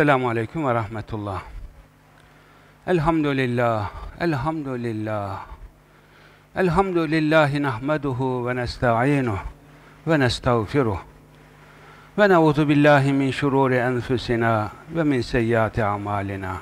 Esselamu Aleyküm ve Rahmetullah. Elhamdülillah, elhamdülillah. Elhamdülillahi nahmeduhu ve nesta'inuh ve nestağfiruh. Ve ne'udhu billahi min şururi enfusina ve min seyyiati amalina.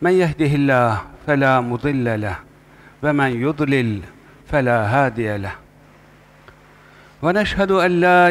Men yehdihillah fela mudille leh ve men yudlil fela hadiye leh. Ve neşhedü en la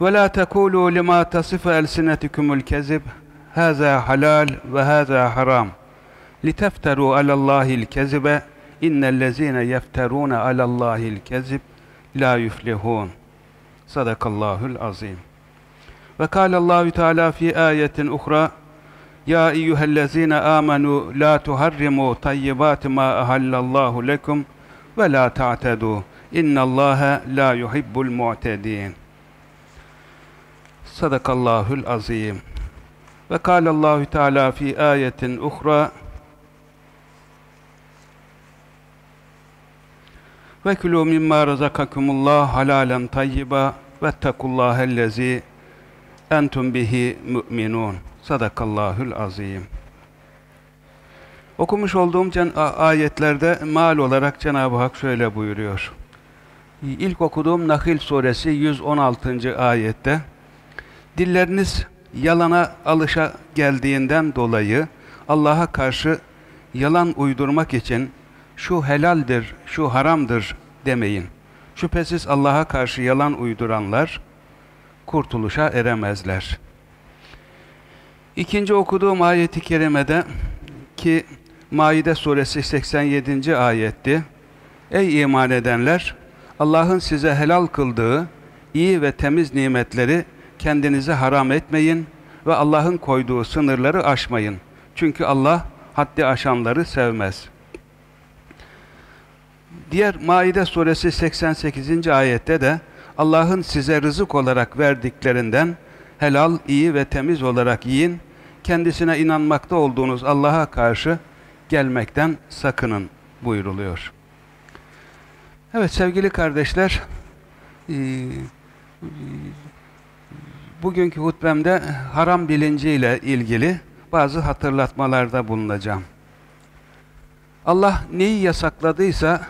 ولا تقولوا لما تصف ألسنتكم الكذب هذا حلال وهذا حرام. لتفتروا على الله الكذب إن الذين يفترون على الله الكذب لا يفلحون. صدق الله العظيم. وقال الله تعالى في آية أخرى يا أيها الذين آمنوا لا تحرموا طيبات ما أهل الله لكم ولا تعتدوا. إن الله لا يحب المعتدين. Sadakallahul azim. Ve kâlallahu Teala fi ayetin uhra Ve kulû mimmâ razakakumullah halalen tayyiba vettekullâhellezî entum bihi mü'minûn. Sadakallahul azim. Okumuş olduğum ayetlerde mal olarak Cenab-ı Hak şöyle buyuruyor. İlk okuduğum Nahil suresi 116. ayette Dilleriniz yalana alışa geldiğinden dolayı Allah'a karşı yalan uydurmak için şu helaldir, şu haramdır demeyin. Şüphesiz Allah'a karşı yalan uyduranlar kurtuluşa eremezler. İkinci okuduğum ayeti kerimede ki Maide suresi 87. ayetti. Ey iman edenler! Allah'ın size helal kıldığı iyi ve temiz nimetleri kendinize haram etmeyin ve Allah'ın koyduğu sınırları aşmayın. Çünkü Allah haddi aşanları sevmez. Diğer Maide suresi 88. ayette de Allah'ın size rızık olarak verdiklerinden helal, iyi ve temiz olarak yiyin. Kendisine inanmakta olduğunuz Allah'a karşı gelmekten sakının buyuruluyor. Evet sevgili kardeşler, bugünkü hutbemde haram bilinciyle ilgili bazı hatırlatmalarda bulunacağım. Allah neyi yasakladıysa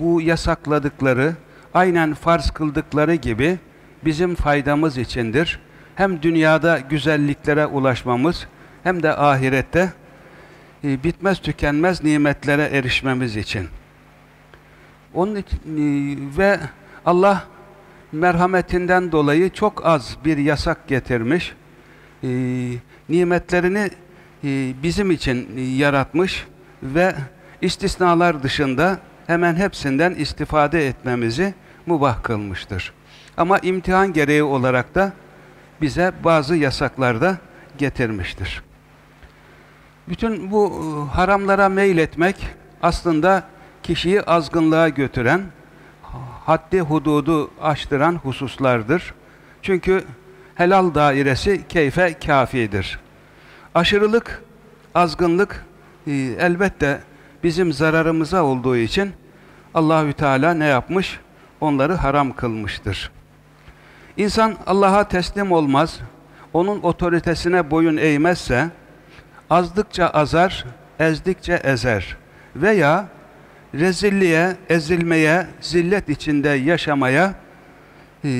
bu yasakladıkları aynen farz kıldıkları gibi bizim faydamız içindir. Hem dünyada güzelliklere ulaşmamız hem de ahirette e, bitmez tükenmez nimetlere erişmemiz için. Onun için, e, ve Allah merhametinden dolayı çok az bir yasak getirmiş. E, nimetlerini e, bizim için yaratmış ve istisnalar dışında hemen hepsinden istifade etmemizi mubah kılmıştır. Ama imtihan gereği olarak da bize bazı yasaklar da getirmiştir. Bütün bu e, haramlara meyletmek aslında kişiyi azgınlığa götüren, haddi hududu aştıran hususlardır. Çünkü helal dairesi keyfe kafidir. Aşırılık, azgınlık e, elbette bizim zararımıza olduğu için Allahü Teala ne yapmış? Onları haram kılmıştır. İnsan Allah'a teslim olmaz, onun otoritesine boyun eğmezse, azdıkça azar, ezdikçe ezer veya rezilliğe, ezilmeye, zillet içinde yaşamaya e, e,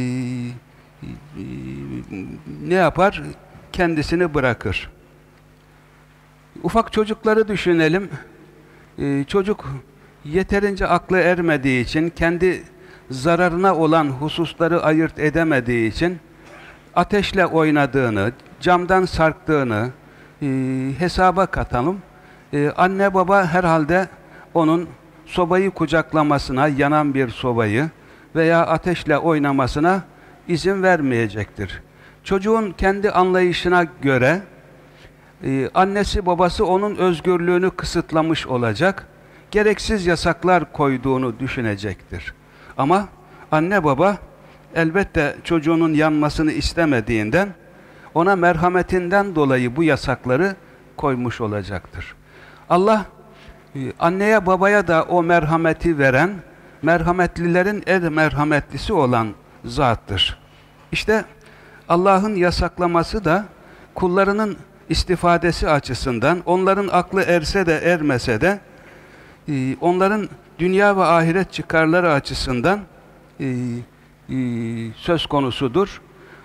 ne yapar? Kendisini bırakır. Ufak çocukları düşünelim. E, çocuk yeterince aklı ermediği için, kendi zararına olan hususları ayırt edemediği için ateşle oynadığını, camdan sarktığını e, hesaba katalım. E, anne baba herhalde onun sobayı kucaklamasına, yanan bir sobayı veya ateşle oynamasına izin vermeyecektir. Çocuğun kendi anlayışına göre e, annesi babası onun özgürlüğünü kısıtlamış olacak, gereksiz yasaklar koyduğunu düşünecektir. Ama anne baba elbette çocuğunun yanmasını istemediğinden ona merhametinden dolayı bu yasakları koymuş olacaktır. Allah anneye babaya da o merhameti veren, merhametlilerin en merhametlisi olan zattır. İşte Allah'ın yasaklaması da kullarının istifadesi açısından, onların aklı erse de ermese de, e, onların dünya ve ahiret çıkarları açısından e, söz konusudur.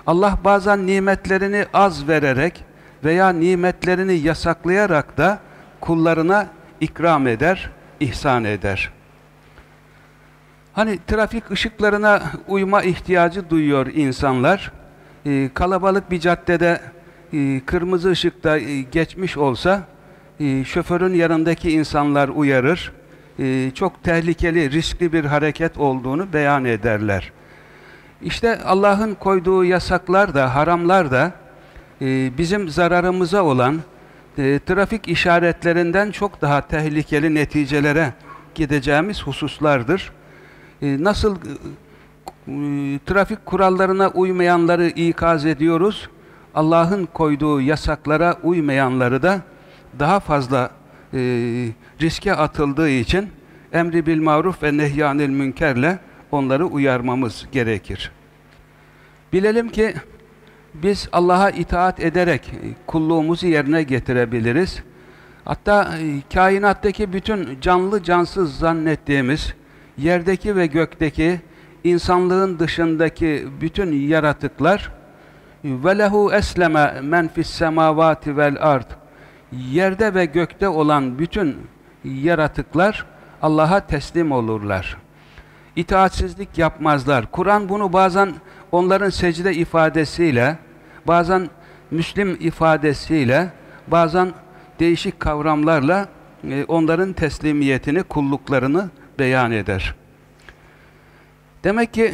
Allah bazen nimetlerini az vererek veya nimetlerini yasaklayarak da kullarına ikram eder, ihsan eder. Hani trafik ışıklarına uyma ihtiyacı duyuyor insanlar. Ee, kalabalık bir caddede e, kırmızı ışıkta e, geçmiş olsa e, şoförün yanındaki insanlar uyarır. E, çok tehlikeli, riskli bir hareket olduğunu beyan ederler. İşte Allah'ın koyduğu yasaklar da, haramlar da e, bizim zararımıza olan e, trafik işaretlerinden çok daha tehlikeli neticelere gideceğimiz hususlardır. E, nasıl e, trafik kurallarına uymayanları ikaz ediyoruz, Allah'ın koyduğu yasaklara uymayanları da daha fazla riske atıldığı için emri bil maruf ve nehyanil münkerle onları uyarmamız gerekir. Bilelim ki biz Allah'a itaat ederek kulluğumuzu yerine getirebiliriz. Hatta e, kainattaki bütün canlı cansız zannettiğimiz yerdeki ve gökteki insanlığın dışındaki bütün yaratıklar ve lehu esleme men fis semavati vel ard yerde ve gökte olan bütün yaratıklar Allah'a teslim olurlar. İtaatsizlik yapmazlar. Kur'an bunu bazen onların secde ifadesiyle, bazen Müslim ifadesiyle, bazen değişik kavramlarla e, onların teslimiyetini, kulluklarını beyan eder. Demek ki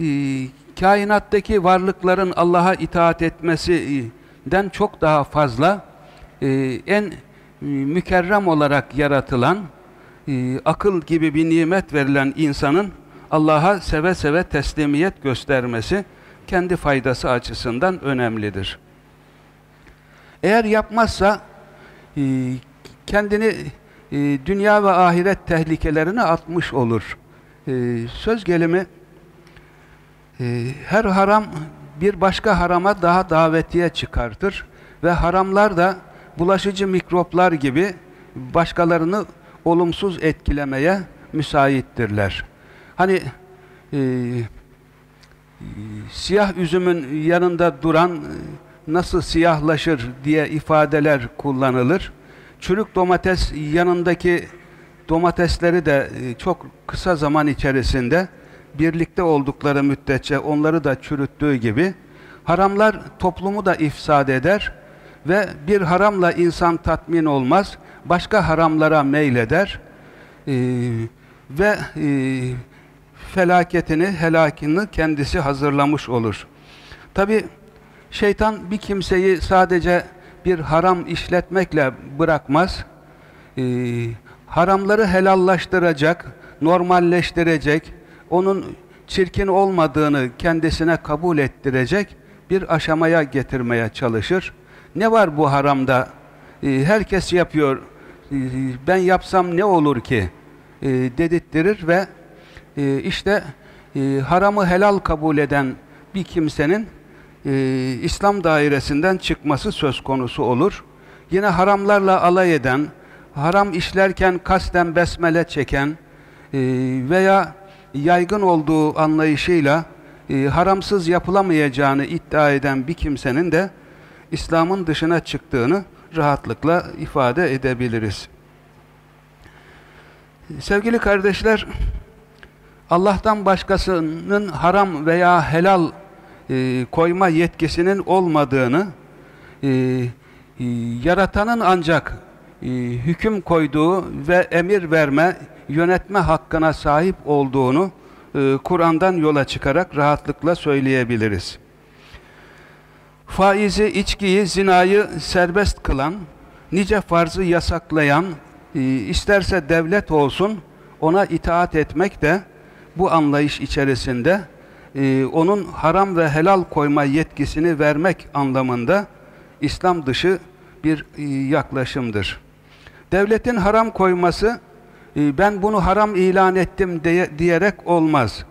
e, kainattaki varlıkların Allah'a itaat etmesinden çok daha fazla e, en e, mükerrem olarak yaratılan, e, akıl gibi bir nimet verilen insanın Allah'a seve seve teslimiyet göstermesi kendi faydası açısından önemlidir. Eğer yapmazsa e, kendini e, dünya ve ahiret tehlikelerine atmış olur. E, söz gelimi her haram bir başka harama daha davetiye çıkartır ve haramlar da bulaşıcı mikroplar gibi başkalarını olumsuz etkilemeye müsaittirler. Hani e, siyah üzümün yanında duran e, nasıl siyahlaşır diye ifadeler kullanılır. Çürük domates yanındaki domatesleri de e, çok kısa zaman içerisinde birlikte oldukları müddetçe onları da çürüttüğü gibi haramlar toplumu da ifsad eder ve bir haramla insan tatmin olmaz, başka haramlara meyleder ee, ve e, felaketini, helakini kendisi hazırlamış olur. Tabi şeytan bir kimseyi sadece bir haram işletmekle bırakmaz. Ee, haramları helallaştıracak, normalleştirecek, onun çirkin olmadığını kendisine kabul ettirecek bir aşamaya getirmeye çalışır. Ne var bu haramda? Ee, herkes yapıyor. Ee, ben yapsam ne olur ki? Ee, dedirttirir ve e, işte e, haramı helal kabul eden bir kimsenin e, İslam dairesinden çıkması söz konusu olur. Yine haramlarla alay eden, haram işlerken kasten besmele çeken e, veya yaygın olduğu anlayışıyla e, haramsız yapılamayacağını iddia eden bir kimsenin de İslam'ın dışına çıktığını rahatlıkla ifade edebiliriz. Sevgili kardeşler, Allah'tan başkasının haram veya helal e, koyma yetkisinin olmadığını, e, e, yaratanın ancak e, hüküm koyduğu ve emir verme, yönetme hakkına sahip olduğunu e, Kur'an'dan yola çıkarak rahatlıkla söyleyebiliriz. faizi, içkiyi, zinayı serbest kılan, nice farzı yasaklayan, e, isterse devlet olsun, ona itaat etmek de bu anlayış içerisinde e, onun haram ve helal koyma yetkisini vermek anlamında İslam dışı bir e, yaklaşımdır. Devletin haram koyması e, ben bunu haram ilan ettim diye, diyerek olmaz.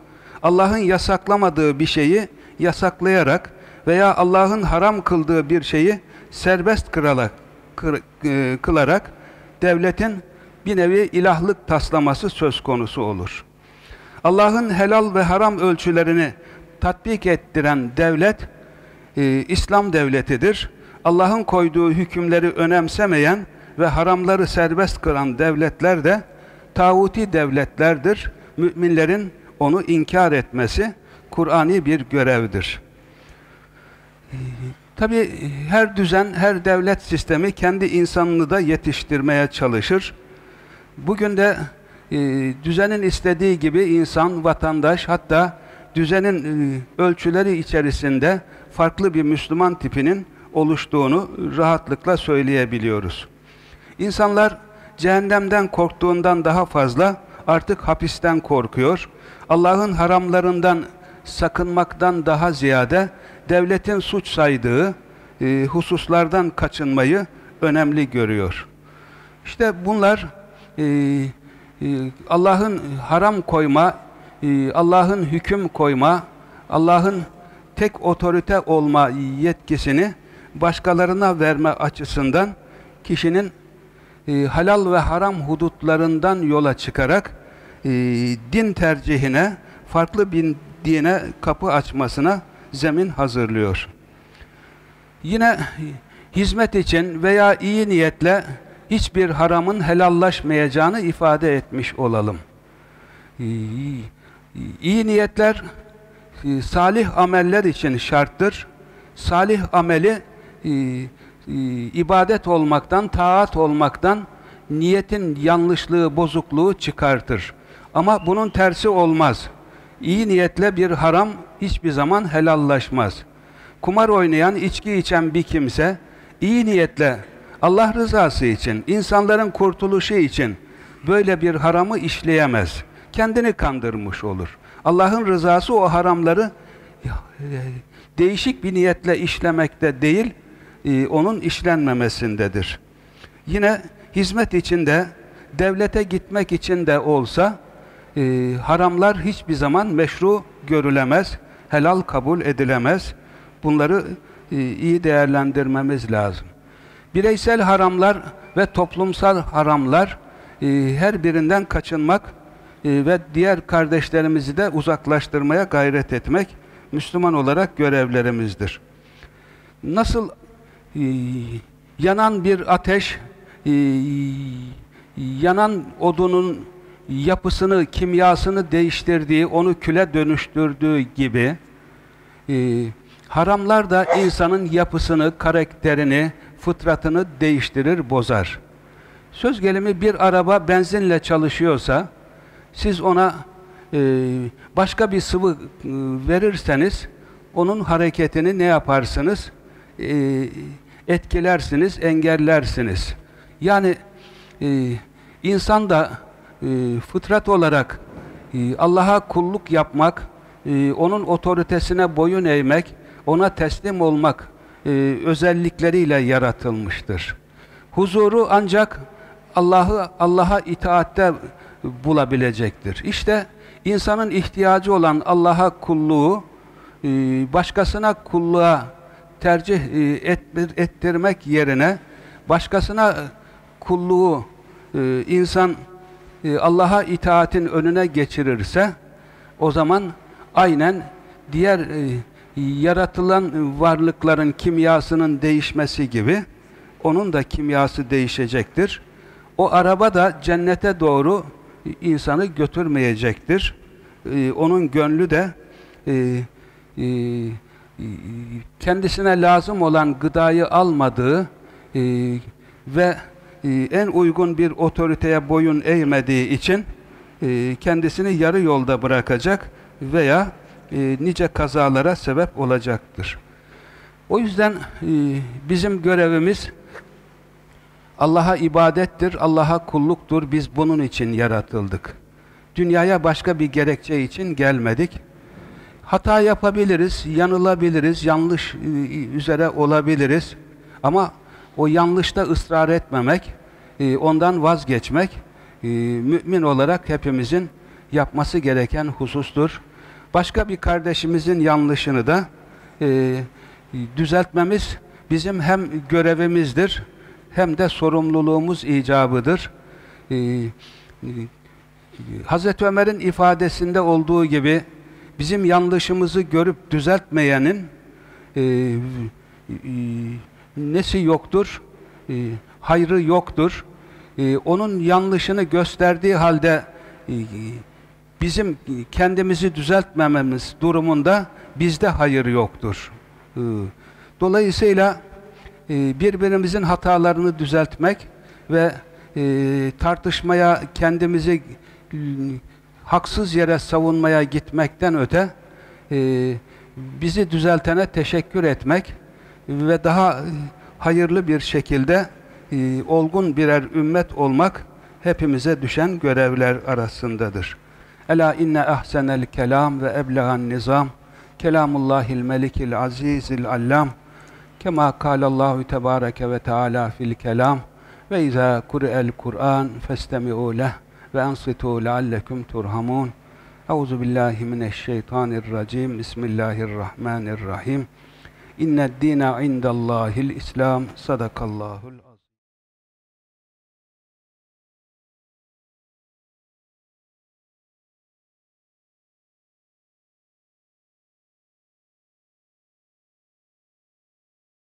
Allah'ın yasaklamadığı bir şeyi yasaklayarak veya Allah'ın haram kıldığı bir şeyi serbest kırarak, kır, e, kılarak devletin bir nevi ilahlık taslaması söz konusu olur. Allah'ın helal ve haram ölçülerini tatbik ettiren devlet e, İslam devletidir. Allah'ın koyduğu hükümleri önemsemeyen ve haramları serbest kılan devletler de tağuti devletlerdir. Müminlerin onu inkar etmesi Kur'ani bir görevdir. Tabi her düzen, her devlet sistemi kendi insanını da yetiştirmeye çalışır. Bugün de e, düzenin istediği gibi insan, vatandaş hatta düzenin e, ölçüleri içerisinde farklı bir Müslüman tipinin oluştuğunu rahatlıkla söyleyebiliyoruz. İnsanlar cehennemden korktuğundan daha fazla artık hapisten korkuyor. Allah'ın haramlarından sakınmaktan daha ziyade devletin suç saydığı e, hususlardan kaçınmayı önemli görüyor. İşte bunlar e, Allah'ın haram koyma, e, Allah'ın hüküm koyma, Allah'ın tek otorite olma yetkisini başkalarına verme açısından kişinin e, halal ve haram hudutlarından yola çıkarak e, din tercihine, farklı bir dine kapı açmasına zemin hazırlıyor. Yine hizmet için veya iyi niyetle hiçbir haramın helallaşmayacağını ifade etmiş olalım. İyi niyetler e, salih ameller için şarttır. Salih ameli e, e, ibadet olmaktan, taat olmaktan niyetin yanlışlığı, bozukluğu çıkartır. Ama bunun tersi olmaz. İyi niyetle bir haram hiçbir zaman helallaşmaz. Kumar oynayan, içki içen bir kimse iyi niyetle Allah rızası için, insanların kurtuluşu için böyle bir haramı işleyemez. Kendini kandırmış olur. Allah'ın rızası o haramları değişik bir niyetle işlemekte değil, e, onun işlenmemesindedir. Yine hizmet içinde, devlete gitmek için de olsa, e, haramlar hiçbir zaman meşru görülemez, helal kabul edilemez. Bunları e, iyi değerlendirmemiz lazım. Bireysel haramlar ve toplumsal haramlar e, her birinden kaçınmak e, ve diğer kardeşlerimizi de uzaklaştırmaya gayret etmek Müslüman olarak görevlerimizdir. Nasıl e, yanan bir ateş e, yanan odunun yapısını, kimyasını değiştirdiği, onu küle dönüştürdüğü gibi e, haramlar da insanın yapısını, karakterini, fıtratını değiştirir, bozar. Söz gelimi bir araba benzinle çalışıyorsa siz ona e, başka bir sıvı e, verirseniz onun hareketini ne yaparsınız? E, etkilersiniz, engellersiniz. Yani e, insan da e, fıtrat olarak e, Allah'a kulluk yapmak, e, onun otoritesine boyun eğmek, ona teslim olmak e, özellikleriyle yaratılmıştır. Huzuru ancak Allah'ı Allah'a itaatte bulabilecektir. İşte insanın ihtiyacı olan Allah'a kulluğu e, başkasına kulluğa tercih e, ettirmek yerine başkasına kulluğu e, insan Allah'a itaatin önüne geçirirse o zaman aynen diğer yaratılan varlıkların kimyasının değişmesi gibi onun da kimyası değişecektir. O araba da cennete doğru insanı götürmeyecektir. Ee, onun gönlü de e, e, kendisine lazım olan gıdayı almadığı e, ve e, en uygun bir otoriteye boyun eğmediği için e, kendisini yarı yolda bırakacak veya e, nice kazalara sebep olacaktır. O yüzden e, bizim görevimiz Allah'a ibadettir, Allah'a kulluktur. Biz bunun için yaratıldık. Dünyaya başka bir gerekçe için gelmedik. Hata yapabiliriz, yanılabiliriz, yanlış e, üzere olabiliriz. Ama o yanlışta ısrar etmemek, e, ondan vazgeçmek e, mümin olarak hepimizin yapması gereken husustur. Başka bir kardeşimizin yanlışını da düzeltmemiz bizim hem görevimizdir hem de sorumluluğumuz icabıdır. Hazreti Ömer'in ifadesinde olduğu gibi bizim yanlışımızı görüp düzeltmeyenin e, e, nesi yoktur, e, hayrı yoktur. E, onun yanlışını gösterdiği halde e, bizim kendimizi düzeltmememiz durumunda bizde hayır yoktur. E, dolayısıyla e, birbirimizin hatalarını düzeltmek ve e, tartışmaya kendimizi e, haksız yere savunmaya gitmekten öte bizi düzeltene teşekkür etmek ve daha hayırlı bir şekilde olgun birer ümmet olmak hepimize düşen görevler arasındadır. Ela inne ahsenel kelam ve eblegan nizam kelamullahil melikil azizil allam kema kâlallahu tebâreke ve teâlâ fil kelam ve izâ kuri'el Kur'an festemi'û leh ve ensitu leallekum turhamun. Euzu billahi mineşşeytanirracim. Bismillahirrahmanirrahim. İnned dîne indallâhil İslam. Sadakallahul